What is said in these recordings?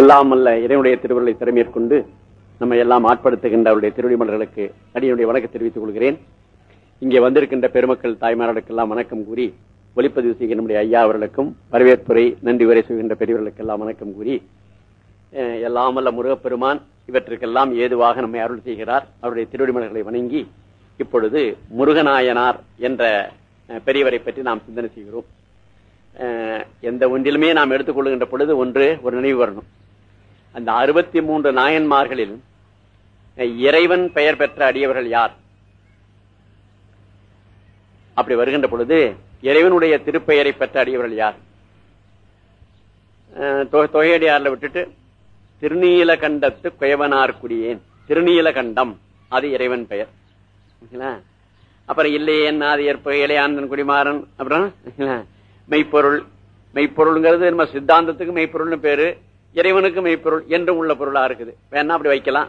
எல்லாம் அல்ல இறைவனுடைய திருவுருளை திறமேற்கொண்டு நம்ம எல்லாம் ஆட்படுத்துகின்ற அவருடைய திருவடிமலர்களுக்கு அடியனுடைய வணக்கம் தெரிவித்துக் கொள்கிறேன். இங்கே வந்திருக்கின்ற பெருமக்கள் தாய்மார்களுக்கெல்லாம் வணக்கம் கூறி ஒளிப்பதிவு செய்கிற நம்முடைய ஐயா அவர்களுக்கும் வரவேற்புரை நன்றி உரை செய்கின்ற பெரியவர்களுக்கெல்லாம் வணக்கம் கூறி எல்லாம் அல்ல முருகப்பெருமான் இவற்றுக்கெல்லாம் ஏதுவாக நம்மை அருள் செய்கிறார். அவருடைய திருவடிமலர்களை வணங்கி இப்பொழுது முருகநாயனார் என்ற பெரியவரை பற்றி நாம் சிந்தனை செய்கிறோம். எந்த ஒன்றிலுமே நாம் எடுத்துக்கொள்கின்ற பொழுது ஒன்று ஒரு நினைவு வரணும். அந்த அறுபத்தி மூன்று நாயன்மார்களில் இறைவன் பெயர் பெற்ற அடியவர்கள் யார்? அப்படி வருகின்ற பொழுது இறைவனுடைய திருப்பெயரை பெற்ற அடியவர்கள் யார்? தொகையடியாரில் தொகையடியார்ல விட்டுட்டு திருநீலகண்டத்து குயவனார் குடியேன் திருநீலகண்டம் அது இறைவன் பெயர். அப்புறம் இல்லையே அது ஏற்ப இளையாந்தன் குடிமாறன் அப்புறம் மெய்ப்பொருள். மெய்ப்பொருள்ங்கிறது நம்ம சித்தாந்தத்துக்கு மெய்ப்பொருள்னு பேரு. இறைவனுக்கு மெய்ப்பொருள் என்றும் உள்ள பொருளா இருக்குது. வேணா அப்படி வைக்கலாம்.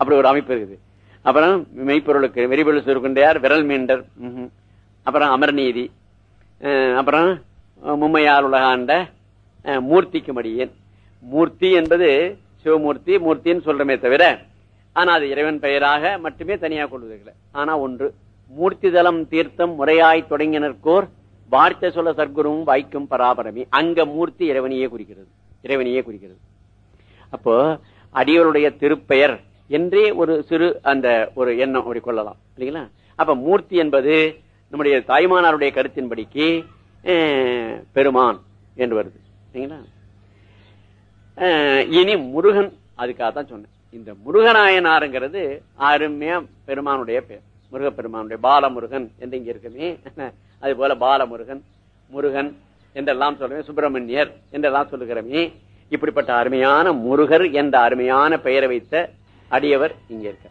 அப்படி ஒரு அமைப்பு இருக்குது. அப்புறம் மெய்ப்பொருளுக்கு வெறிபொருள் சுருக்குண்டையார் விரல் மீண்டர் அப்புறம் அமர்நீதி அப்புறம் மும்மையார் உலகாண்ட மூர்த்திக்கு மடியேன். மூர்த்தி என்பது சிவமூர்த்தி மூர்த்தின்னு சொல்றமே தவிர ஆனா அது இறைவன் பெயராக மட்டுமே தனியாக கொள்வதில்லை ஆனா ஒன்று மூர்த்தி தலம் தீர்த்தம் முறையாய் தொடங்கினர்கோர் வார்த்தை சொல்ல சர்க்குருவும் வாய்க்கும் பராபரமி. அங்க மூர்த்தி இறைவனையே குறிக்கிறது. இறைவனையே குறிக்கிறது. அப்போ அடியவருடைய திருப்பெயர் என்றே ஒரு சிறு அந்த ஒரு எண்ணம் அப்படி கொள்ளலாம். இல்லைங்களா? அப்ப மூர்த்தி என்பது நம்முடைய தாய்மானாருடைய கருத்தின்படிக்கு பெருமான் என்று வருது. சரிங்களா இனி முருகன் அதுக்காக தான் சொன்னேன். இந்த முருகநாயனாருங்கிறது அருமையா பெருமானுடைய பேர். முருகப்பெருமானுடைய பாலமுருகன் என்று இங்க இருக்குமே. அது போல பாலமுருகன் முருகன் என்றெல்லாம் சொல்லுவேன் சுப்பிரமணியர் என்றெல்லாம் சொல்லுகிறோமே இப்படிப்பட்ட அருமையான முருகர் என்ற அருமையான பெயரை வைத்த அடியவர் இங்க இருக்க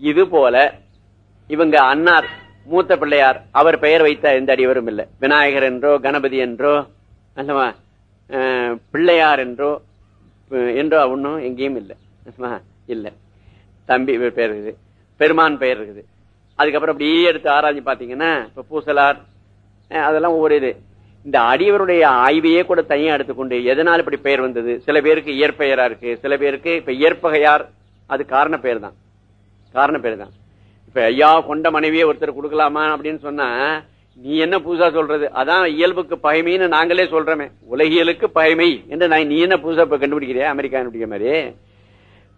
இது போல இவங்க அன்னார் மூத்த பிள்ளையார் அவர் பெயர் வைத்த எந்த அடியவரும் இல்லை. விநாயகர் என்றோ கணபதி என்றோ அல்லவா பிள்ளையார் என்றோ என்றோ ஒன்றும் எங்கேயும் இல்லை. இல்லை. தம்பி பெயர் இருக்குது பெருமான் பெயர் இருக்குது. அதுக்கப்புறம் அப்படியே எடுத்து ஆராய்ச்சி பார்த்தீங்கன்னா இப்போ பூசலார் அதெல்லாம் ஒவ்வொரு இது. இந்த அடியவருடைய ஆய்வையே கூட தனியா எடுத்துக்கொண்டு எதனால் இப்படி பெயர் வந்தது? சில பேருக்கு இயற்பெயரா இருக்கு சில பேருக்கு இப்ப இயற்பகையார் அது காரண பெயர் தான் காரண பெயர் தான் இப்ப ஐயா கொண்ட மனைவியை ஒருத்தர் கொடுக்கலாமா அப்படின்னு சொன்னா நீ என்ன புதுசா சொல்றது? அதான் இயல்புக்கு பகைமைன்னு நாங்களே சொல்றோமே. உலகியலுக்கு பகைமை என்று நான் நீ என்ன புதுசா இப்ப கண்டுபிடிக்கிறியா? அமெரிக்கா கண்டுபிடிக்கிற மாதிரி.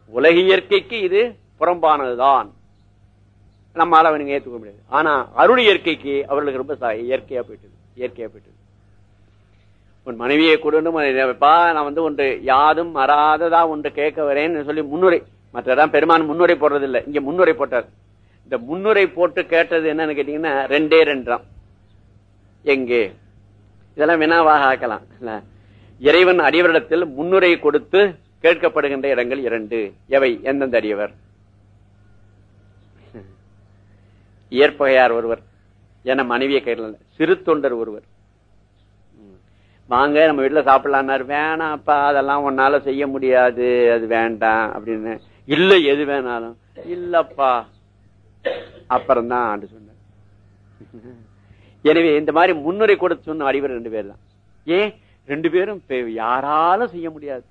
உலக இயற்கைக்கு இது புறம்பானதுதான். நம்மளால அவனுங்க ஏத்துக்க முடியாது. ஆனா அருள் இயற்கைக்கு அவர்களுக்கு ரொம்ப சா- இயற்கையா போயிட்டு இயற்கையா போயிட்டு உன் மனைவியை கொடுப்பா நான் வந்து ஒன்று யாதும் மறாததா ஒன்று கேட்க வரேன்னு சொல்லி முன்னுரை மற்றதான் பெருமான் முன்னுரை போடுறது இல்ல இங்க முன்னுரை போட்டார். இந்த முன்னுரை போட்டு கேட்டது என்னன்னு கேட்டீங்கன்னா ரெண்டே ரெண்டாம் எங்கே? இதெல்லாம் வினாவாக ஆக்கலாம். இறைவன் அடிவரிடத்தில் முன்னுரை கொடுத்து கேட்கப்படுகின்ற இடங்கள் இரண்டு. எவை? எந்தெந்த அடியவர்? இயற்பகையார் ஒருவர் என மனைவியை கையில் சிறு தொண்டர் ஒருவர். வாங்க நம்ம வீட்டுல சாப்பிடலான்னாரு வேணாம்ப்பா அதெல்லாம் உன்னால செய்ய முடியாது அது வேண்டாம் அப்படின்னு. இல்ல எது வேணாலும். இல்லப்பா. அப்புறம்தான் ஆண்டு சொன்னார். எனவே இந்த மாதிரி முன்னுரை கொடுத்து சொன்ன அடிவர் ரெண்டு பேர் தான். ஏன்? ரெண்டு பேரும் யாராலும் செய்ய முடியாது.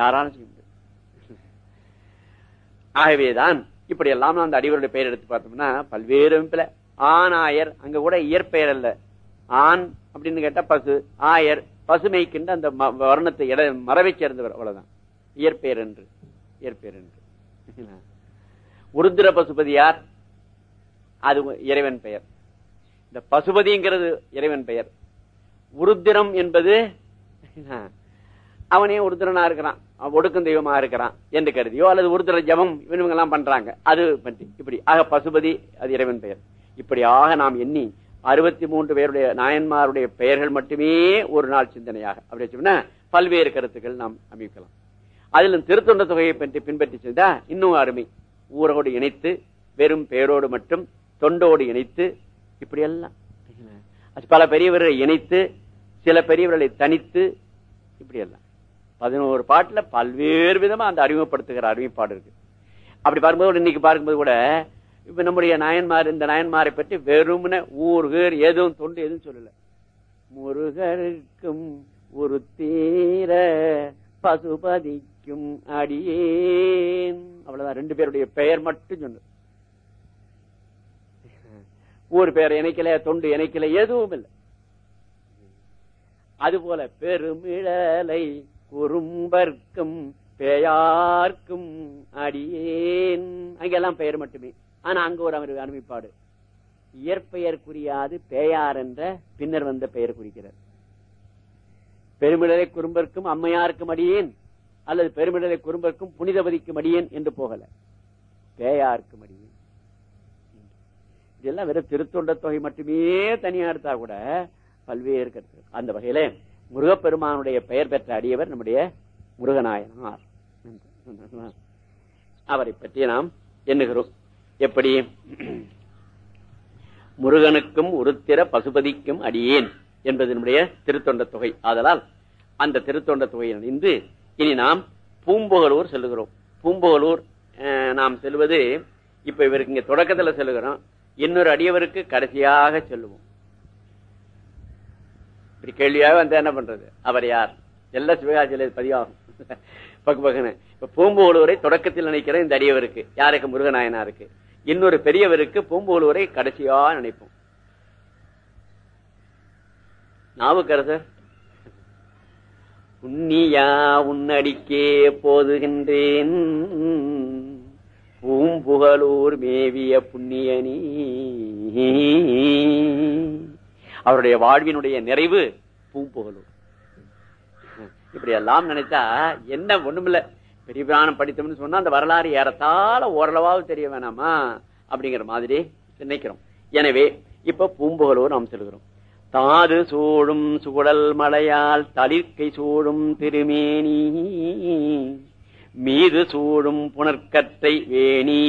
யாராலும் செய்ய முடியாது. ஆகவேதான் இப்படி எல்லாம் அந்த அடிவருடைய பெயர் எடுத்து பார்த்தோம்னா பல்வேறு அமைப்புல ஆண் ஆயர் அங்க கூட இயற்பெயர் அல்ல. ஆண் அப்படின்னு கேட்டா பசு ஆயர் பசுமைக்கின்ற அந்த ம- வர்ணத்தை இட மரவை சேர்ந்தவர் அவ்வளவுதான். இயற்பெயர் என்று இயற்பெயர் என்று. உருத்திர பசுபதி யார்? அது இறைவன் பெயர். இந்த பசுபதிங்கிறது இறைவன் பெயர். உருத்திரம் என்பது அவனே உருத்திரனா இருக்கிறான். ஒடுக்கும் தெய்வமா இருக்கிறான் என்று கருதியோ அல்லது ஒருத்தர ஜபம் இவனுங்க எல்லாம் பண்றாங்க. அது பற்றி இப்படி. ஆக பசுபதி அது இறைவன் பெயர். இப்படியாக நாம் எண்ணி அறுபத்தி மூன்று பேருடைய நாயன்மாருடைய பெயர்கள் மட்டுமே ஒரு நாள் சிந்தனையாக. அப்படி வச்சோம்னா பல்வேறு கருத்துக்கள் நாம் அமைக்கலாம். அதிலும் திருத்தொண்ட தொகையை பற்றி பின்பற்றி செய்தா இன்னும் அருமை. ஊரோடு இணைத்து வெறும் பெயரோடு மட்டும் தொண்டோடு இணைத்து இப்படி எல்லாம் பல பெரியவர்களை இணைத்து சில பெரியவர்களை தனித்து இப்படி எல்லாம் பதினோரு பாட்டுல பல்வேறு விதமா அந்த அறிமுகப்படுத்துகிற அறிவிப்பாடு இருக்கு. அப்படி பார்க்கும்போது இன்னைக்கு பார்க்கும்போது கூட இப்ப நம்முடைய நாயன்மார் இந்த நாயன்மாரை பற்றி வெறும்ன ஊர்கர் எதுவும் தொண்டு எதுவும் சொல்லல. முருகருக்கும் ஒரு தீர பசுபதிக்கும் அடியேன். அவ்வளவுதான். ரெண்டு பேருடைய பெயர் மட்டும் சொன்ன ஊர் பேர் இணைக்கல தொண்டு இணைக்கல எதுவும் இல்லை அதுபோல பெருமிழலை குறும்பர்க்கும் பெயார்க்கும் அடியேன். அங்கெல்லாம் பெயர் மட்டுமே. ஆனா அங்க ஒரு அவர் அனுப்பிப்பாடு இயற்பெயர் குறியாது பேயார் என்ற பின்னர் வந்த பெயர் குறிக்கிறார் பெருமிடலை குறும்பர்க்கும் அம்மையாருக்கும் அடியேன் அல்லது பெருமிடலை குறும்பர்க்கும் புனிதபதிக்கும் அடியேன் என்று போகல. பேயாருக்கும் அடியேன். இதெல்லாம் வெறும் திருத்தொண்ட தொகை மட்டுமே தனியா எடுத்தா கூட பல்வேறு கருத்து அந்த வகையில முருகப்பெருமானுடைய பெயர் பெற்ற அடியவர் நம்முடைய முருகநாயனார். அவரை பற்றி நாம் எண்ணுகிறோம். எப்படி? முருகனுக்கும் உருத்திர பசுபதிக்கும் அடியேன் என்பது நம்முடைய திருத்தொண்ட தொகை. ஆதலால் அந்த திருத்தொண்ட தொகையில் இணைந்து இனி நாம் பூம்புகலூர் செல்லுகிறோம். பூம்புகலூர் நாம் செல்வது இப்ப இவருக்கு இங்க தொடக்கத்துல செல்லுகிறோம். இன்னொரு அடியவருக்கு கடைசியாக செல்லுவோம். இப்படி கேள்வியாக வந்தா என்ன பண்றது? அவர் யார்? எல்லா சிவகாசியில பதிவாகும். பக்கு பக்குன்னு. இப்ப பூம்புகலூரை தொடக்கத்தில் நினைக்கிற இந்த அடியவருக்கு யாருக்கு? முருகநாயனாருக்கு. இன்னொரு பெரியவருக்கு பூம்புகலூரை கடைசியா நினைப்போம். நாவுக்கரசர் உன்னியா உன்னடிக்கே போதுகின்றேன். பூம்புகலூர் மேவிய புண்ணியனி. அவருடைய வாழ்வினுடைய நிறைவு பூம்புகலூர் இப்படி எல்லாம் நினைச்சா என்ன ஒண்ணுமில்ல. பெரிய பிராணம் படித்தோம்னு சொன்னா அந்த வரலாறு ஏறத்தாழ ஓரளவாவது தெரிய வேணாமா? அப்படிங்கிற மாதிரி நினைக்கிறோம். எனவே இப்ப பூம்புகலூர் நாம் செல்கிறோம். தாது சூழும் சுகுடல் மலையால் தளிர்க்கை சூழும் திருமேனி மீது சூழும் புனர்க்கத்தை வேணி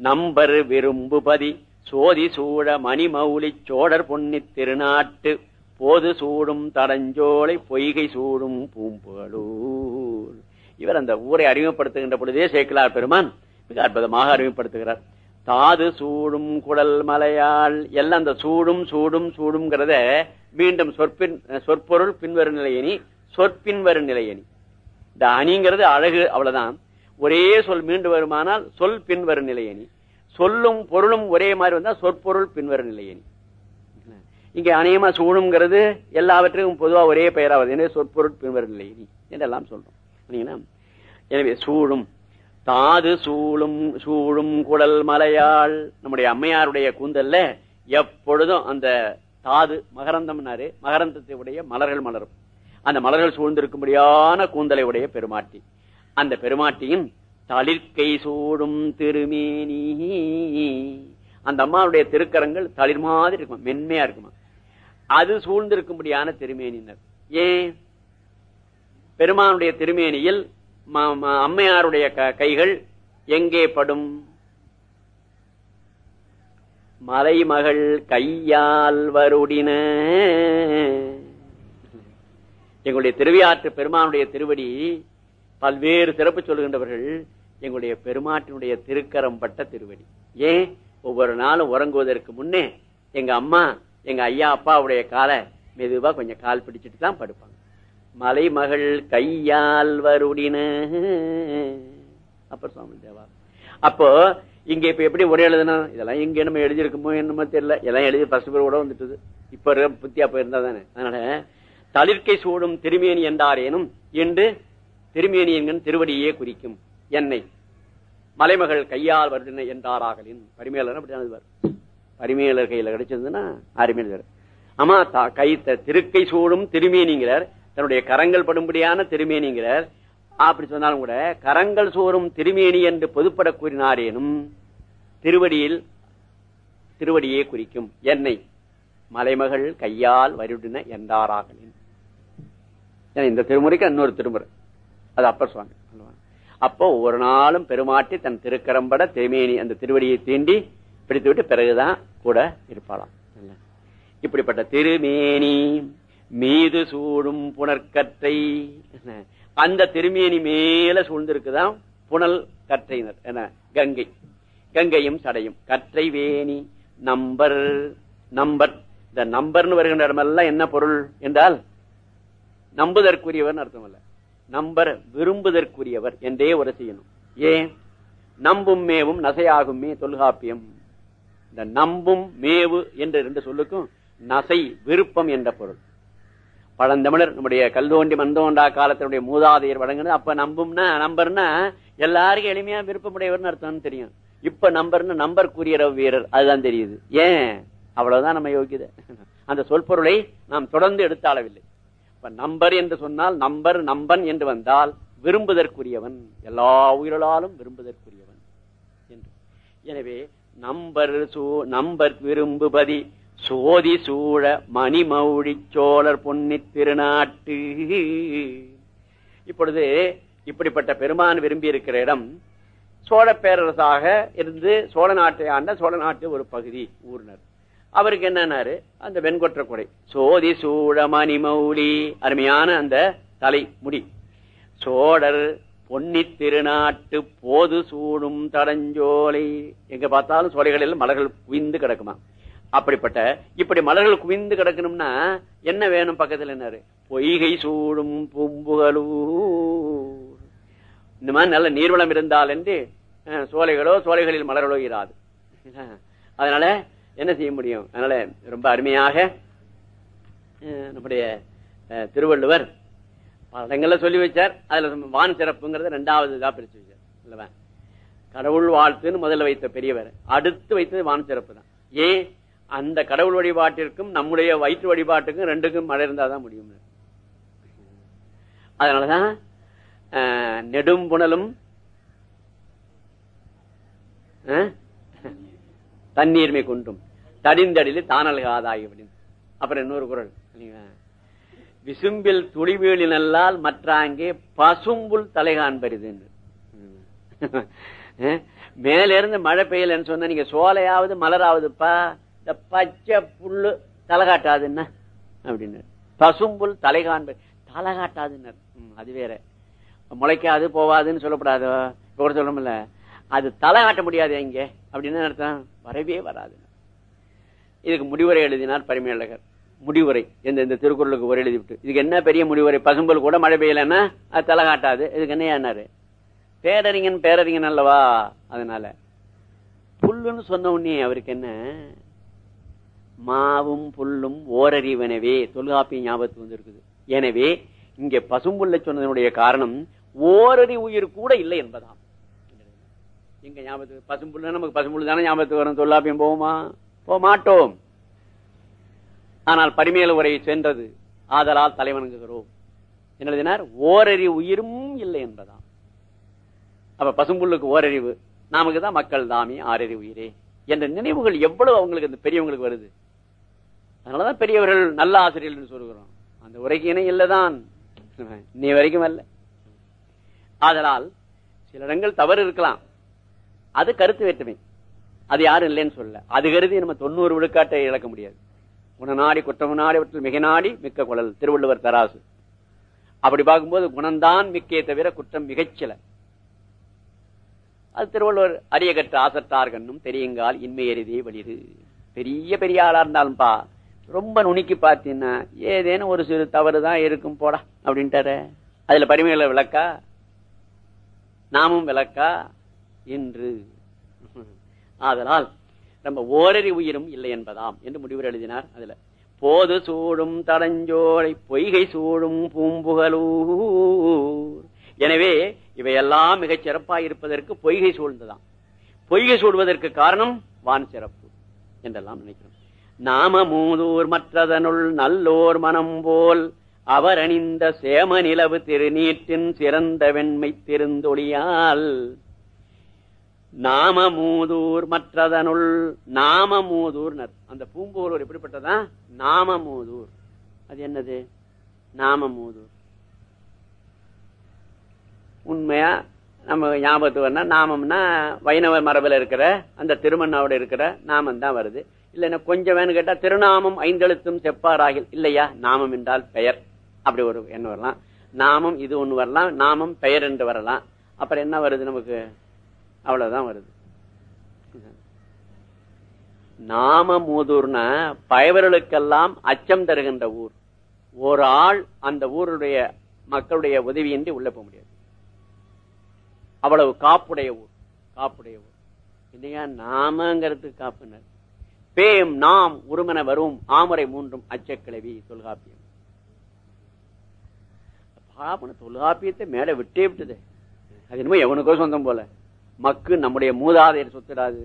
நம்பர் விரும்புபதி சோதி சூழ மணிமௌலி சோழர் பொன்னித் திருநாட்டு போது சூடும் தடஞ்சோலை பொய்கை சூடும் பூம்புகளூர் இவர் அந்த ஊரை அறிமுகப்படுத்துகின்ற பொழுதே சேக்கிலார் பெருமான் மிக அற்புதமாக அறிமுகப்படுத்துகிறார். தாது சூடும் குடல் மலையால் எல்லாம் அந்த சூடும் சூடும் சூடும்ங்கிறத மீண்டும் சொற்பின் சொற்பொருள் பின்வரும் நிலையணி சொற்பின்வரும் நிலையணி இந்த அணிங்கிறது அழகு அவ்வளவுதான். ஒரே சொல் மீண்டு வருமானால் சொல் பின்வரும் நிலையணி சொல்லும் பொருளும் ஒரே மாதிரி வந்தா சொற்பொருள் பின்வரும் நிலையணி இங்க அநேகமா சூடுங்கிறது எல்லாவற்றுக்கும் பொதுவா ஒரே பெயராவது. எனவே சொற்பொருள் பின்வரும் நிலையணி என்றெல்லாம் சொல்றோம். எனவே சூழும். தாது சூழும் சூழும் குடல் மலையாள். நம்முடைய அம்மையாருடைய கூந்தல்ல எப்பொழுதும் அந்த தாது மகரந்தம்னாரு. மகரந்தத்தை உடைய மலர்கள் மலரும். அந்த மலர்கள் சூழ்ந்திருக்கும்படியான கூந்தலை உடைய பெருமாட்டி. அந்த பெருமாட்டியின் தளிர்க்கை சூடும் திருமேனி. அந்த அம்மாவுடைய திருக்கரங்கள் தளிர் மாதிரி இருக்குமா? மென்மையா இருக்குமா? அது சூழ்ந்திருக்கும்படியான திருமேனினர் ஏன்? பெருமானுடைய திருமேனியில் அம்மையாருடைய கைகள் எங்கே படும்? மலைமகள் கையால் வருடின. எங்களுடைய திருவியாற்று பெருமானுடைய திருவடி பல்வேறு சிறப்பு சொல்லுகின்றவர்கள் எங்களுடைய பெருமாட்டினுடைய திருக்கரம் பட்ட திருவடி. ஏன்? ஒவ்வொரு நாளும் உறங்குவதற்கு முன்னே எங்க அம்மா எங்க ஐயா அப்பாவுடைய காலை மெதுவா கொஞ்சம் கால் பிடிச்சிட்டு தான் படுப்பாங்க. மலைமகள் கையால் வருடின. அப்ப சுவாமி தேவா. அப்போ இங்க இப்ப எப்படி ஒரே எழுதுனா? இதெல்லாம் இங்க நம்ம எழுதியிருக்குமோ என்னமோ தெரியல. எல்லாம் எழுதி ஃபர்ஸ்ட் பேர் கூட வந்துட்டுது. இப்ப புத்தியா போயிருந்தா தானே. அதனால தளிர்க்கை சூடும் திருமேனி என்றாரேனும் என்று திருமேனி என்கிற திருவடியே குறிக்கும். என்னை. மலைமகள் கையால் வருடின என்றாராகலின். பரிமையாளர் அப்படிதான் எழுதுவார் பரிமேலர் கையில கிடைச்சதுன்னா அருமையில ஆமா தா- கை திருக்கை சூடும் திருமேனிங்கிறார். தன்னுடைய கரங்கள் படும்படியான திருமேனிங்கிறார். அப்படி சொன்னாலும் கூட கரங்கள் சோறும் திருமேனி என்று பொதுப்பட கூறினாரேனும் திருவடியில் திருவடியே குறிக்கும் என்னை. மலைமகள் கையால் வருடின என்றாராகலின். இந்த திருமுறைக்கு இன்னொரு திருமுறை. அது அப்பர் சுவாமி. சொல்லுவாங்க. அப்போ ஒவ்வொரு நாளும் பெருமாட்டி தன் திருக்கரம்பட திருமேனி அந்த திருவடியை தீண்டி பிடித்து விட்டு பிறகுதான் கூட இருப்பாளாம். இப்படிப்பட்ட திருமேனி மீது சூடும் புனற்கற்றை அந்த திருமேனி மேல சூழ்ந்திருக்குதான் புனல் கற்றையினர் என கங்கை. கங்கையும் சடையும். கற்றை வேணி நம்பர் நம்பர். இந்த நம்பர்னு வருகின்ற இடமெல்லாம் என்ன பொருள் என்றால் நம்புதற்குரியவர் அர்த்தம் இல்லை. நம்பர் விரும்புதற்குரியவர் என்றே உரை செய்யணும். ஏன்? நம்பும் மேவும் நசையாகுமே தொல்காப்பியம். இந்த நம்பும் மேவு என்ற ரெண்டு சொல்லுக்கும் நசை விருப்பம் என்ற பொருள். பழந்தமிழர் நம்முடைய கல்தோண்டி மந்தோண்டா காலத்தினுடைய மூதாதையர் வழங்குனது. அப்ப நம்பும்னா நம்பர்னா எல்லாருக்கும் எளிமையா விருப்பமுடையவர்னு அர்த்தம்னு தெரியும். இப்ப நம்பர்னு நம்பர் கூறியற வீரர் அதுதான் தெரியுது. ஏன்? அவ்வளவுதான் நம்ம யோகியதை அந்த சொற்பொருளை நாம் தொடர்ந்து எடுத்தாளவில்லை இப்ப நம்பர் என்று சொன்னால் நம்பர் நம்பன் என்று வந்தால் விரும்புதற்குரியவன். எல்லா உயிர்களாலும் விரும்புதற்குரியவன் என்று. எனவே நம்பர் சூ நம்பர் விரும்புபதி சோதி சூழ மணிமௌழி சோழர் பொன்னி திருநாட்டு. இப்பொழுது இப்படிப்பட்ட பெருமான் விரும்பி இருக்கிற இடம் சோழ பேரரசாக இருந்து சோழ நாட்டை ஆண்ட சோழ நாட்டு ஒரு பகுதி ஊர்னர். அவருக்கு என்னன்னாரு? அந்த வெண்கொற்ற கொடை. சோதி சூழ மணிமௌலி அருமையான அந்த தலை முடி சோழர் பொன்னி திருநாட்டு போது சூடும் தடஞ்சோலை. எங்க பார்த்தாலும் சோலைகளில் மலர்கள் குவிந்து கிடக்குமா? அப்படிப்பட்ட இப்படி மலர்கள் குவிந்து கிடக்கணும்னா என்ன வேணும் பக்கத்துல என்னாரு? பொய்கை சூடும் பூம்புகளூர் இந்த மாதிரி நல்ல நீர்வளம் இருந்தால் என்று சோலைகளோ சோலைகளில் மலர்களோ இராது. அதனால என்ன செய்ய முடியும்? அதனால ரொம்ப அருமையாக நம்முடைய அஹ், திருவள்ளுவர் பல இடங்கள்ல சொல்லி வச்சார். அதுல வான் சிறப்புங்கிறத ரெண்டாவது இதா பிரிச்சு வச்சார். இல்லவா? கடவுள் வாழ்த்துன்னு முதல்ல வைத்த பெரியவர். அடுத்து வைத்தது வான் சிறப்பு தான். ஏன்? அந்த கடவுள் வழிபாட்டிற்கும் நம்முடைய வயிற்று வழிபாட்டுக்கும் ரெண்டுக்கும் மழை இருந்தாதான் முடியும். அதனாலதான் நெடும் நெடும்புணலும் தண்ணீர்மை கொண்டும். தடிந்தடில் தானல்காதாகி அப்படின்னு அப்புறம் இன்னொரு குரல் விசும்பில் விசும்பில் துளிவீழினல்லால் மற்றாங்கே பசும்புல் தலை காண்பரிதுன்னு மேல இருந்து மழை பெய்யலன்னு சொன்ன நீங்க சோலையாவது மலராவதுப்பா இந்த பச்சை புல்லு தலை காட்டாதுன்னா அப்படின்னு. பசும்புல் தலை காண்பது தலை காட்டாதுன்னு அது வேற. முளைக்காது போவாதுன்னு சொல்லப்படாதோ? இப்ப கூட சொல்லணும்ல. அது தலை காட்ட முடியாது இங்க. அப்படின்னு அர்த்தம்? வரவே வராது. இதுக்கு முடிவுரை எழுதினார் பரிமையாளகர் முடிவுரை. இந்த இந்த திருக்குறளுக்கு ஒரு எழுதி விட்டு இதுக்கு என்ன பெரிய முடிவுரை? பசும்பல் கூட மழை பெய்யலன்னா அது தலை காட்டாது. இதுக்கு என்ன ஏன்னாரு பேரறிஞன் பேரறிஞன் அல்லவா? அதனால. புல்லுன்னு சொன்ன உடனே அவருக்கு என்ன? மாவும் புல்லும் ஓரறிவனவே. தொல்காப்பிய ஞாபகத்து வந்திருக்குது. எனவே இங்க பசும்புல்லை சொன்னதனுடைய காரணம் ஓரறி உயிர் கூட இல்லை என்பதாம். எங்க ஞாபகத்துக்கு பசும்புல்ல நமக்கு பசும்புல் தானே ஞாபகத்துக்கு வரும்? தொல்லாப்பியம் போவோமா போக மாட்டோம் ஆனால் பரிமேல உரையை சென்றது ஆதலால் தலைவணங்குகிறோம் என்னதுனார் ஓரறிவு ஓரறி உயிரும் இல்லை என்பதாம். அப்ப பசும்புல்லுக்கு ஓரறிவு நமக்கு தான் மக்கள் தாமி ஆறறி உயிரே. என்ற நினைவுகள் எவ்வளவு அவங்களுக்கு அந்த பெரியவங்களுக்கு வருது? அதனாலதான் பெரியவர்கள் நல்ல ஆசிரியர்கள் சொல்கிறோம். அந்த உரைக்கு இணை இல்லதான். நீ வரைக்கும் அல்ல. ஆதலால் சில இடங்கள் தவறு இருக்கலாம். அது கருத்து வேற்றுமை. அது யாரும் இல்லைன்னு சொல்ல அது கருதி நம்ம தொண்ணூறு விழுக்காட்டை இழக்க முடியாது. குணநாடி குற்றமுனாடி அவற்றில் மிக நாடி மிக்க குழல் திருவள்ளுவர் தராசு. அப்படி பார்க்கும்போது குணம்தான் மிக்கே தவிர குற்றம் மிகச்சில அது திருவள்ளுவர் அரிய கற்ற ஆசத்தார் கண்ணும் தெரியுங்கால் இன்மை எரிதே வலிது. பெரிய பெரிய ஆளா இருந்தாலும்பா ரொம்ப நுணுக்கி பார்த்தீங்கன்னா ஏதேனும் ஒரு சிறு தவறு தான் இருக்கும் போடா அப்படின்ட்டாரு. அதுல பரிமைகளை விளக்கா? நாமும் விளக்கா? என்று ஆதலால் நம்ம ஓரறி உயிரும் இல்லை என்பதாம் என்று முடிவு எழுதினார் அதுல. போது சூடும் தடஞ்சோலை பொய்கை சூடும் பூம்புகலூர். எனவே இவையெல்லாம் மிகச் சிறப்பாக இருப்பதற்கு பொய்கை சூழ்ந்ததாம் பொய்கை சூழ்வதற்கு காரணம் வான் சிறப்பு என்றெல்லாம் நினைக்கிறோம். நாம மூதூர் மற்றதனுள் நல்லோர் மனம் போல் அவர் அணிந்த சேம நிலவு திருநீற்றின் சிறந்த வெண்மை திருந்தொழியால் நாமமூதூர் மற்றதனுள் நாம அந்த பூம்பூரூர் எப்படிப்பட்டதா? நாமமூதூர். அது என்னது? நாமமூதூர். உண்மையா? நம்ம ஞாபகத்துக்கு வரனா நாமம்னா வைணவ மரபில் இருக்கிற அந்த திருமண்ணாவோட இருக்கிற நாமம் தான் வருது. இல்லைன்னா கொஞ்சம் வேணும் கேட்டா திருநாமம் ஐந்தெழுத்தும் செப்பாராகில். இல்லையா? நாமம் என்றால் பெயர். அப்படி ஒரு என்ன வரலாம். நாமம் இது ஒன்று வரலாம். நாமம் பெயர் என்று வரலாம். அப்புறம் என்ன வருது நமக்கு? அவ்வளவுதான் வருது. நாம மூதூர்னா பயவர்களுக்கெல்லாம் அச்சம் தருகின்ற ஊர். ஒரு ஆள் அந்த ஊருடைய மக்களுடைய உதவியின்றி உள்ள போக முடியாது. அவ்வளவு காப்புடைய ஊர் காப்புடைய ஊர். இல்லையா? நாமங்கிறது காப்புனர் பேம் நாம் உருமன வரும் ஆமரை மூன்றும் அச்சக்கிழவி தொல்காப்பியம். பாபன தொல்காப்பியத்தை மேல விட்டே விட்டது. அது என்னமோ எவனுக்கோ சொந்தம் போல. மக்கு நம்முடைய மூதாதையர் சொத்துடாது.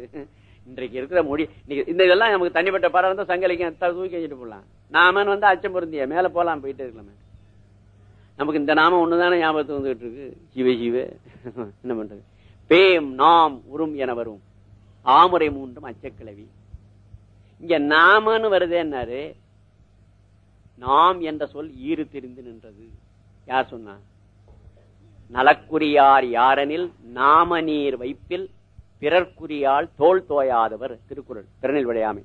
இன்றைக்கு இருக்கிற மொழி இன்னைக்கு இந்த இதெல்லாம் நமக்கு தனிப்பட்ட பறவை வந்து சங்கலிக்க தூக்கி வச்சுட்டு போடலாம் நாமன் வந்து அச்சம் பொருந்திய மேல போலாம் போயிட்டே இருக்கலாமே. நமக்கு இந்த நாமம் ஒண்ணுதானே ஞாபகத்துக்கு வந்துகிட்டு இருக்கு? சிவ சிவ என்ன பண்றது? பேம் நாம் உரும் என வரும். ஆமுறை மூன்றும் அச்சக்கிழவி இங்க நாமன்னு வருதே என்னாரு? நாம் என்ற சொல் ஈறு தெரிந்து நின்றது. யார் சொன்னா? நலக்குரியார் யாரெனில் நாம நீர் வைப்பில் பிறர்க்குரியால் தோல் தோயாதவர் திருக்குறள் திறனில் விளையாமை.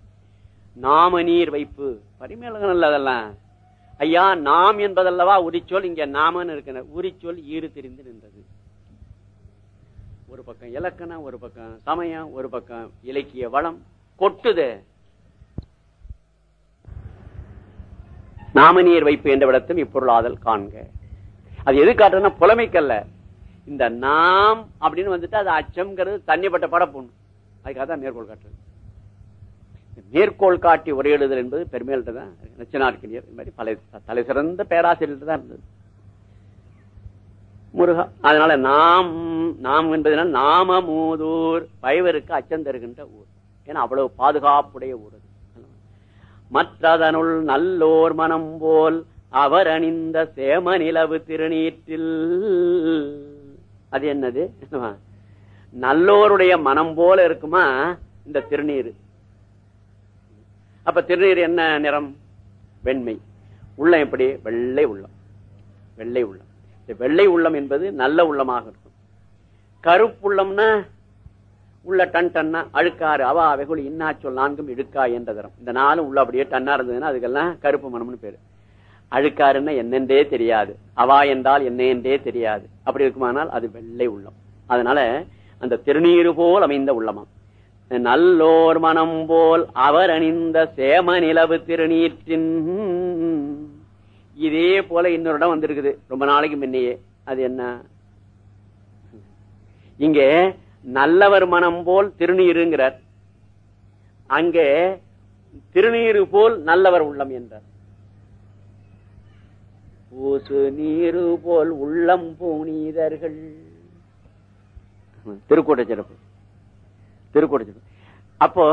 நாம நீர் வைப்பு பரிமேலகன் அதெல்லாம். ஐயா நாம் என்பதல்லவா உரிச்சொல் இங்க நாமன்னு இருக்கிற உரிச்சொல் ஈறு தெரிந்து நின்றது. ஒரு பக்கம் இலக்கணம் ஒரு பக்கம் சமயம் ஒரு பக்கம் இலக்கிய வளம். கொட்டுது. நாமநீர் வைப்பு என்ற விடத்தும் இப்பொருளாதல் காண்க. அது எது காட்டுறதுன்னா புலமைக்கல்ல. இந்த நாம் அப்படின்னு வந்துட்டு அது அச்சம்ங்கிறது தண்ணிப்பட்ட படப்புண் அதுக்காக தான் மேற்கோள் காட்டுறது. மேற்கோள் காட்டி உரையிடுதல் என்பது பெருமையில்ட்ட தான் நச்சனார்கினியர் இது மாதிரி பல தலை சிறந்த பேராசிரியர்கிட்ட தான் இருந்தது. முருகா அதனால நாம் நாம் என்பதனால் நாம மூதூர் பயவருக்கு அச்சம் தருகின்ற ஊர். ஏன்னா அவ்வளவு பாதுகாப்புடைய ஊர் அது. மற்றதனுள் நல்லோர் மனம் போல் அவர் அணிந்த சேம நிலவு திருநீற்றில். அது என்னது? நல்லோருடைய மனம் போல இருக்குமா இந்த திருநீர் அப்ப திருநீர் என்ன நிறம்? வெண்மை. உள்ளம் எப்படி? வெள்ளை உள்ளம். வெள்ளை உள்ளம். இந்த வெள்ளை உள்ளம் என்பது நல்ல உள்ளமாக இருக்கும். கருப்புள்ளம்னா உள்ள டன் டன்னா அழுக்காறு அவா வெகுளி இன்னா சொல் நான்கும் இழுக்கா என்ற தரம் இந்த நாளும் உள்ள அப்படியே டன்னா இருந்ததுன்னா அதுக்கெல்லாம் கருப்பு மனம்னு பேரு. அழுக்காருன்னா என்னென்றே தெரியாது. அவா என்றால் என்ன என்றே தெரியாது. அப்படி இருக்குமானால் அது வெள்ளை உள்ளம். அதனால அந்த திருநீரு போல் அமைந்த உள்ளமாம். நல்லோர் மனம் போல் அவர் அணிந்த சேம நிலவு திருநீற்றின் இதே போல இன்னொரு இடம் வந்திருக்குது. ரொம்ப நாளைக்கு முன்னையே. அது என்ன? இங்கே நல்லவர் மனம் போல் திருநீருங்கிறார். அங்கே திருநீரு போல் நல்லவர் உள்ளம் என்றார். பூசு நீரு போல் உள்ளம் பூனீதர்கள் திருக்கூட்ட சிறப்பு. திருக்கூட்ட சிறப்பு. அப்போ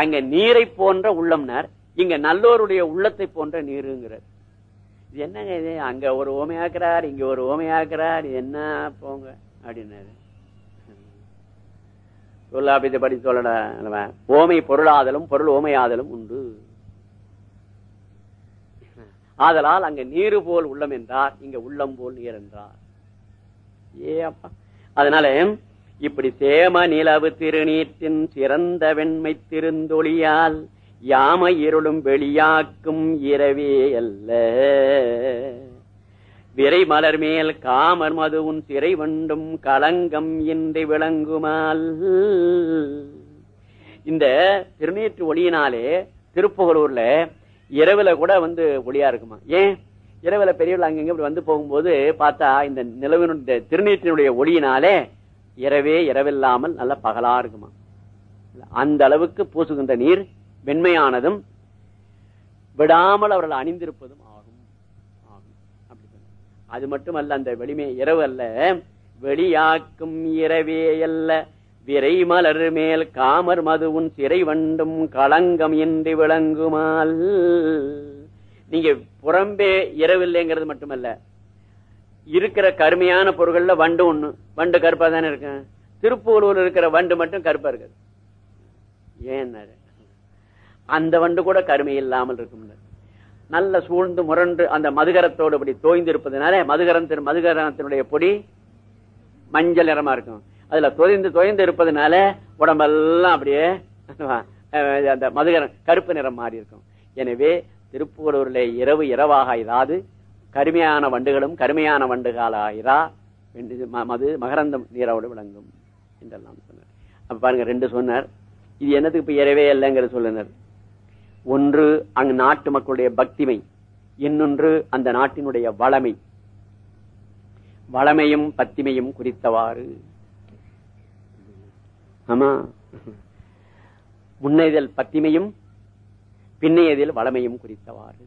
அங்க நீரை போன்ற உள்ளம்னார் இங்க நல்லோருடைய உள்ளத்தை போன்ற நீருங்கிறார். இது என்னங்க இது? அங்க ஒரு ஓமையாக்குறார் இங்க ஒரு ஓமையாக்குறார் இது என்ன போங்க? அப்படின்னாரு. தொல்லாபியத்தை படி சொல்லடா ஓமை பொருளாதலும் பொருள் ஓமையாதலும் உண்டு. ஆதலால் அங்க நீரு போல் உள்ளம் என்றார் இங்க உள்ளம் போல் நீர் என்றார். ஏப்பா அதனால இப்படி சேம நிலவு திருநீற்றின் சிறந்த வெண்மை திருந்தொழியால் யாம இருளும் வெளியாக்கும் இரவே அல்ல. விரை மலர் மேல் காமர் மதுவும் சிறை வண்டும் களங்கம் இன்றி விளங்குமால். இந்த திருநீற்று ஒளியினாலே திருப்புகலூர்ல இரவுல கூட வந்து ஒளியா இருக்குமா? ஏன்? இரவுல பெரியவர்கள் அங்கங்க இப்படி வந்து போகும்போது பார்த்தா இந்த நிலவினுடைய திருநீற்றினுடைய ஒளியினாலே இரவே இரவில்லாமல் நல்ல பகலா இருக்குமா? அந்த அளவுக்கு பூசுகின்ற நீர் வெண்மையானதும் விடாமல் அவர்கள் அணிந்திருப்பதும் ஆகும். ஆகும். அப்படி அது மட்டுமல்ல அந்த வெளிமை இரவு அல்ல வெளியாக்கும் இரவே அல்ல. விரை மலர் மேல் காமர் மதுவும் சிறை வண்டும் களங்கம் என்று விளங்குமால். நீங்க புறம்பே இரவில்லைங்கிறது மட்டுமல்ல இருக்கிற கருமையான பொருள்கள்ல வண்டு ஒண்ணு வண்டு கருப்பா தானே இருக்கு? திருப்பூரூர் இருக்கிற வண்டு மட்டும் கருப்பா இருக்கு. ஏன் அந்த வண்டு கூட கருமை இல்லாமல் இருக்கும் நல்ல சூழ்ந்து முரண்டு அந்த மதுகரத்தோடு இப்படி தோய்ந்து இருப்பதனால மதுகரத்தின் மதுகரத்தினுடைய பொடி மஞ்சள் நிறமா இருக்கும். அதுல தொய்ந்து தொய்ந்து இருப்பதனால உடம்பெல்லாம் அப்படியே அந்த மதுகரம் கருப்பு நிறம் மாறி இருக்கும். எனவே திருப்பூரூர்ல இரவு இரவாக இராது. கருமையான வண்டுகளும் கருமையான வண்டுகாலாயிரா மது மகரந்தம் நீரோடு விளங்கும் என்றெல்லாம் சொன்னார். அப்ப பாருங்க ரெண்டு சொன்னார். இது என்னத்துக்கு இப்ப இரவே இல்லைங்கிற சொல்லுனர். ஒன்று அங்கு நாட்டு மக்களுடைய பக்திமை. இன்னொன்று அந்த நாட்டினுடைய வளமை. வளமையும் பத்திமையும் குறித்தவாறு. ஆமா. முன்னைதல் பத்திமையும் பின்னையதில் வளமையும் குறித்தவாறு.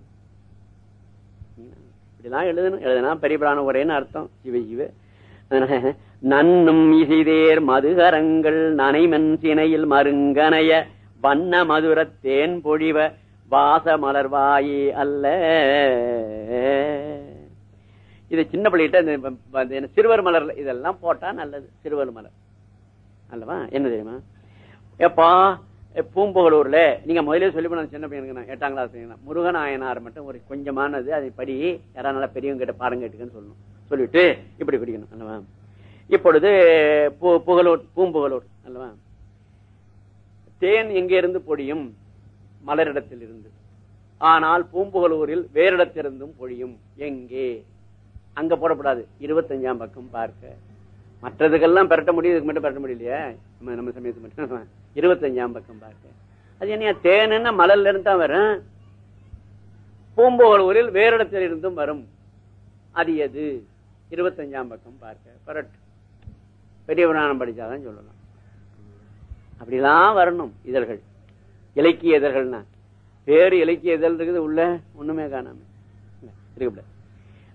இப்படிலாம் எழுதணும். எழுதுனா பெரியபிரான ஒரேன்னு அர்த்தம். சிவ சிவ நன்னும் இசைதேர் மதுகரங்கள் நனைமன் சினையில் மருங்கனைய வண்ண மதுர தேன் பொழிவ வாச மலர்வாயே அல்ல. இது சின்ன பிள்ளைகிட்ட சிறுவர் மலர் இதெல்லாம் போட்டா நல்லது. சிறுவர் மலர். அல்லவா? என்ன தெரியுமா? எப்பா பூம்புகலூர்ல நீங்க முதலே சொல்லி போன சின்ன பையனுக்கு எட்டாம் கிளாஸ் முருகநாயனார் மட்டும் ஒரு கொஞ்சமானது அதை படி யாராவது நல்லா பெரியவங்க கிட்ட பாருங்க கேட்டுக்கன்னு சொல்லணும். சொல்லிட்டு இப்படி குடிக்கணும் அல்லவா? இப்பொழுது பூ- புகழூர் பூம்புகலூர் அல்லவா? தேன் எங்க இருந்து பொடியும் மலரிடத்தில் இருந்து ஆனால் பூம்புகலூரில் வேறிடத்திலிருந்தும் பொழியும். எங்கே? அங்க போடக்கூடாது இருபத்தஞ்சாம் பக்கம் பார்க்க. மற்றதுக்கெல்லாம் பரட்ட முடியும் இதுக்கு மட்டும் பரட்ட முடியலையே. நம்ம நம்ம சமயத்துக்கு மட்டும். இருபத்தஞ்சாம் பக்கம் பார்க்க அது என்ன தேனுன்னா மலர்ல இருந்து தான் வரும் பூம்புகலூரில் வேறிடத்தில் இருந்தும் வரும். அது எது? இருபத்தஞ்சாம் பக்கம் பார்க்க பரட்டு. பெரிய புராணம் படிச்சாதான் சொல்லலாம். அப்படிலாம் வரணும் இதழ்கள். இலக்கிய இதழ்கள்னா. வேறு இலக்கிய இதழ் இருக்குது உள்ள ஒண்ணுமே காணாம. இருக்குல்ல.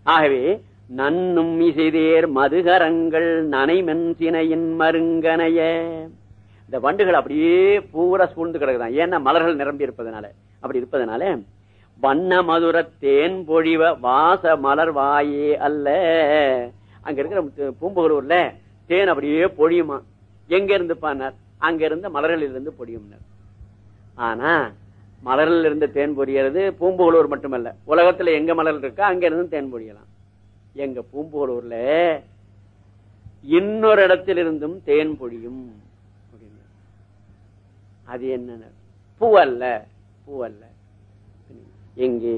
ஆகவே நன்னும் இசைதேர் மதுகரங்கள் நனைமென் சினையின் மருங்கனைய இந்த வண்டுகள் அப்படியே பூரா சூழ்ந்து கிடக்குதான். ஏன்னா மலர்கள் நிரம்பி இருப்பதனால. அப்படி இருப்பதனால வண்ண மதுர தேன் பொழிவ வாச மலர் வாயே அல்ல. அங்க இருக்கிற பூம்புகலூர்ல தேன் அப்படியே பொழியுமா? எங்க இருந்து பானார்? அங்க இருந்த மலர்களில் இருந்து பொழியும்னார். ஆனா மலரில் இருந்து தேன் பொழியறது பூம்புகலூர் மட்டுமல்ல. உலகத்துல எங்க மலர் இருக்கா அங்க இருந்து தேன் பொழியலாம். எங்க பூம்புகலூர்ல இன்னொரு இடத்தில் இருந்தும் தேன் பொழியும். அது என்ன பூ அல்ல பூ அல்ல. எங்கே?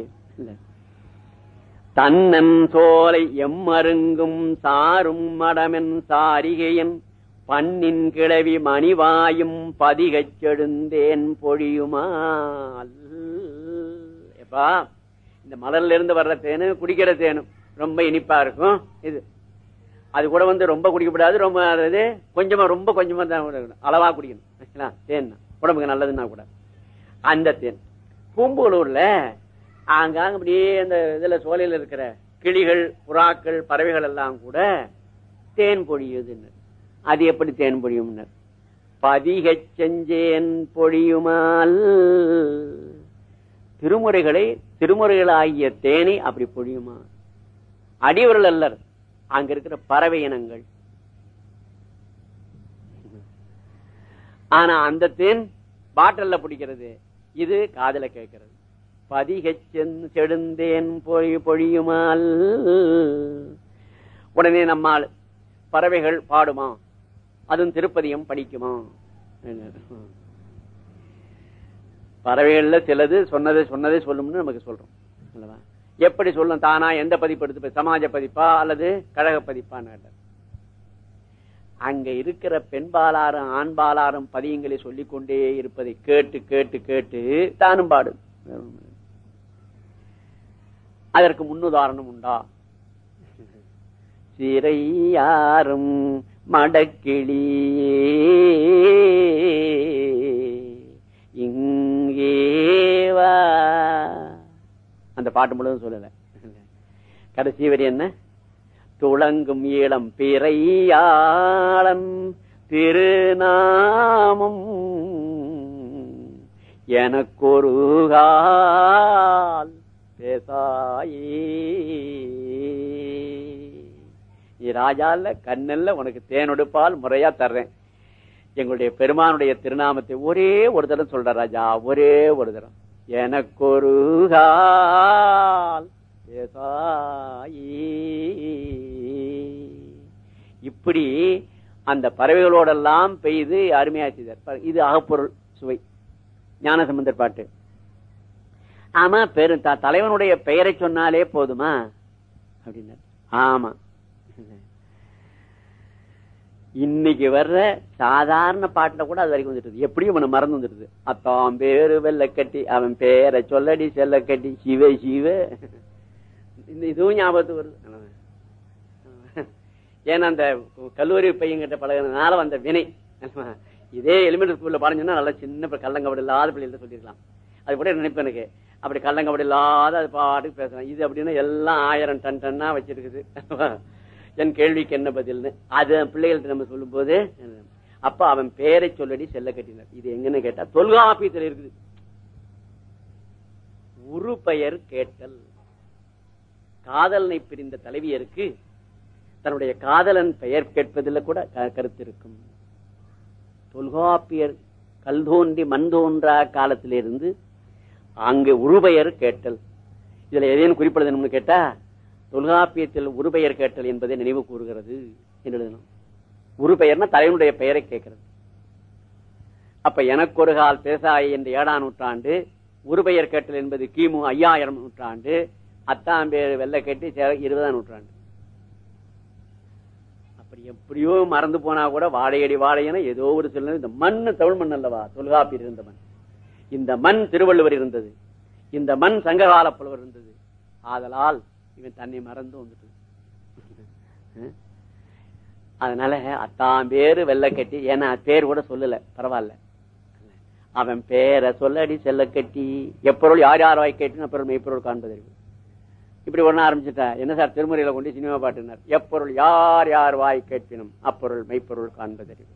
தன்னன் சோலை எம்மருங்கும் சாரும் மடமென் சாரிகையன் பண்ணின் கிளவி மணிவாயும் பதிகச் செழுந்தேன் பொழியுமால். எப்பா இந்த மலர்ல இருந்து வர்ற தேனு குடிக்கிற தேனும் ரொம்ப இனிப்பா இருக்கும். இது அது கூட வந்து ரொம்ப குடிக்கப்படாது ரொம்ப அதாவது கொஞ்சமா ரொம்ப கொஞ்சமா தான் குடிக்கணும். அளவா குடிக்கணும். தேன் உடம்புக்கு நல்லதுன்னா கூட. அந்த தேன். பூம்புகளூர்ல ஆங்காங்க அப்படியே அந்த இதுல சோலையில இருக்கிற கிளிகள் புறாக்கள் பறவைகள் எல்லாம் கூட தேன் பொழியுதுன்னு. அது எப்படி தேன் பொழியும்னர் பதிகச் செஞ்சேன் பொழியுமால். திருமுறைகளை திருமுறைகளாகிய தேனை அப்படி பொழியுமா? அடியவர்கள் அல்லர். அங்க இருக்கிற பறவை இனங்கள். ஆனா அந்த தேன் பாட்டல்ல பிடிக்கிறது. இது காதல கேட்கிறது. பதிகச்சென் செடுந்தேன் பொய் பொழியுமால். உடனே நம்மால் பறவைகள் பாடுமா? அதுவும் திருப்பதியும் படிக்குமா? பறவைகள்ல சிலது சொன்னதை சொன்னதை சொல்லும்னு நமக்கு சொல்றோம். அல்லவா எப்படி சொல்லும் தானா? எந்த பதிப்பு எடுத்து சமாஜ பதிப்பா அல்லது கழக பதிப்பான்னு அங்க இருக்கிற பெண்பாலாரும் ஆண்பாலாரும் பதியங்களை சொல்லிக்கொண்டே இருப்பதை கேட்டு கேட்டு கேட்டு தானும் பாடு. அதற்கு முன்னுதாரணம் உண்டா? சிறையாரும் மடக்கிளியே இங்கே வா. அந்த பாட்டு முழுவதும் சொல்லல. கடைசி வரி என்ன? துளங்கும் ஈழம் பிறையாளம் திருநாமம் எனக்கொரு கால் பேசாயே. நீ ராஜால கண்ணல்ல உனக்கு தேனொடுப்பால் முறையா தர்றேன். எங்களுடைய பெருமானுடைய திருநாமத்தை ஒரே ஒரு தரம் சொல்ற ராஜா ஒரே ஒரு தரம் எனக்கொரு இப்படி அந்த பறவைகளோடெல்லாம் பெய்து அருமையா செய்தார். இது அகப்பொருள் சுவை. ஞானசம்பந்தர் பாட்டு. ஆமா பெரு த- தலைவனுடைய பெயரை சொன்னாலே போதுமா? அப்படின்னார். ஆமா. இன்னைக்கு வர்ற சாதாரண பாட்டுல கூட அது வரைக்கும் வந்துட்டு எப்படியும் அவனை மறந்து வந்துடுது. அத்தான் பேரு வெள்ள கட்டி அவன் பேரை சொல்லடி செல்ல கட்டி சிவ சிவ. இந்த இதுவும் ஞாபகத்துக்கு வருது. ஏன்னா அந்த கல்லூரி பையன்கிட்ட பழகினால வந்த வினை. இதே எலிமெண்டரி ஸ்கூல்ல பாருங்கன்னா நல்லா சின்ன கள்ளங்கபடி இல்லாத பிள்ளைகள் சொல்லிருக்கலாம். அது கூட நினைப்பேன் எனக்கு. அப்படி கள்ளங்கபடி இல்லாத அது பாட்டுக்கு பேசுறேன் இது அப்படின்னா எல்லாம் ஆயிரம் டன் டன்னா வச்சிருக்குது. என் கேள்விக்கு என்ன பதில்னு? அது பிள்ளைகள்ட்ட நம்ம சொல்லும் போது அப்ப அவன் பேரை சொல்லடி செல்ல கட்டினார். இது எங்கன்னு கேட்டா தொல்காப்பியத்தில் இருக்குது. உரு பெயர் கேட்டல். காதலனை பிரிந்த தலைவியருக்கு தன்னுடைய காதலன் பெயர் கேட்பதில் கூட கருத்து இருக்கும். தொல்காப்பியர் கல் தோன்றி மண் தோன்றா காலத்திலிருந்து அங்கு உருபெயர் கேட்டல். இதுல எதையும் குறிப்பிடுது கேட்டா தொல்காப்பியத்தில் உருபெயர் கேட்டல் என்பதை நினைவு கூறுகிறது என்று எழுதணும் உருபெயர்னா தலைவனுடைய பெயரை கேட்கிறது. அப்ப எனக்கு ஒரு கால் பேசாய என்ற ஏழாம் நூற்றாண்டு உருபெயர் கேட்டல் என்பது கிமு ஐயாயிரம் நூற்றாண்டு அத்தாம் பேர் வெள்ள கேட்டு இருபதாம் நூற்றாண்டு. அப்படி எப்படியோ மறந்து போனா கூட வாழையடி வாழையன ஏதோ ஒரு சில இந்த மண் தமிழ் மண் அல்லவா? தொல்காப்பியர் இருந்த மண். இந்த மண் திருவள்ளுவர் இருந்தது. இந்த மண் சங்ககால புலவர் இருந்தது. ஆதலால் இவன் தன்னை மறந்து வந்துட்டு அதனால அத்தாம் பேரு வெள்ளக்கட்டி. ஏன்னா பேர் கூட சொல்லல. பரவாயில்ல. அவன் பேரை சொல்லடி செல்ல கட்டி எப்பொருள் யார் யார் வாய் கேட்டுன்னு பொருள் மெய்ப்பொருள் காண்பது இப்படி ஒண்ணு ஆரம்பிச்சுட்டா. என்ன சார்? திருமுறையில கொண்டு சினிமா பாட்டுனார். எப்பொருள் யார் யார் வாய் கேட்பினும் அப்பொருள் மெய்ப்பொருள் காண்பதறிவு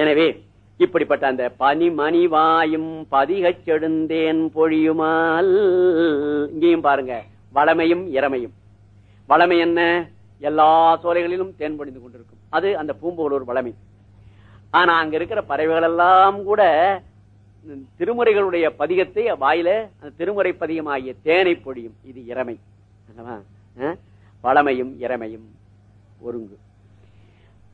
எனவே இப்படிப்பட்ட அந்த பனிமணிவாயும் வாயும் பதிகச் செடுந்தேன் பொழியுமால். இங்கேயும் பாருங்க வளமையும் இறமையும். வளமை என்ன? எல்லா சோலைகளிலும் தேன் பொழிந்து கொண்டிருக்கும். அது அந்த பூம்புகளூர் வளமை. ஆனா அங்க இருக்கிற பறவைகள் எல்லாம் கூட திருமுறைகளுடைய பதிகத்தை வாயில அந்த திருமுறை பதிகமாகிய தேனை பொழியும். இது இறமை. வளமையும் இறமையும் ஒருங்கு.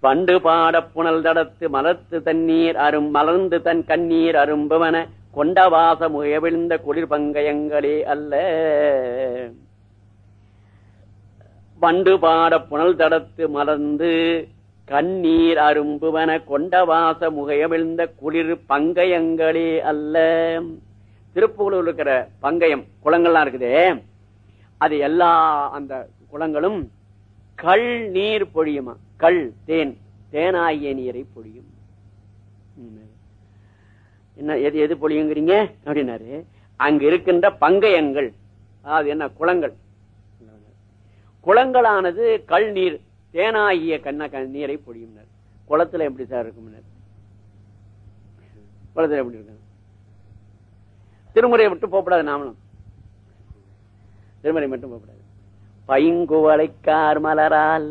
பண்டு பாட புனல் தடத்து மலர்த்து தண்ணீர் அரும் மலர்ந்து தன் கண்ணீர் அரும்பவன கொண்ட வாச முயவிழ்ந்த குளிர் பங்கயங்களே அல்ல. பண்டு பாட புனல் தடத்து மலர்ந்து கண்ணீர் அரும்புவன கொண்ட வாச முகையவிழ்ந்த குளிர் பங்கயங்களே அல்ல. திருப்பூரில் இருக்கிற பங்கயம் குளங்கள்லாம் இருக்குதே. அது எல்லா அந்த குளங்களும் கள் நீர் பொழியுமா? கள் தேன். தேனாகிய நீரை பொழியும். என்ன எது எது பொழியுங்கிறீங்க? அப்படின்னாரு. அங்க இருக்கின்ற பங்கயங்கள் அதாவது என்ன குளங்கள். குளங்களானது கள் நீர். தேனாகிய கண்ண நீரை பொழியும் குளத்துல எப்படி சார் இருக்கும் குளத்துல எப்படி இருக்கு திருமுறையை விட்டு போகக்கூடாது நாமளும். திருமுறை மட்டும் போகக்கூடாது பைங்குவலைக்கார் மலரால்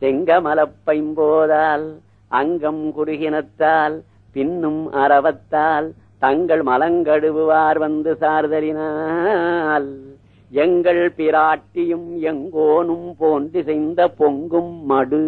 செங்கமலப்பைம்போதால் அங்கம் குறுகினத்தால் பின்னும் அறவத்தால் தங்கள் மலங்கடுவார் வந்து சார்தறினால். எங்கள் பிராட்டியும் எங்கோனும் போன்றி செய்த பொங்கும் மடு.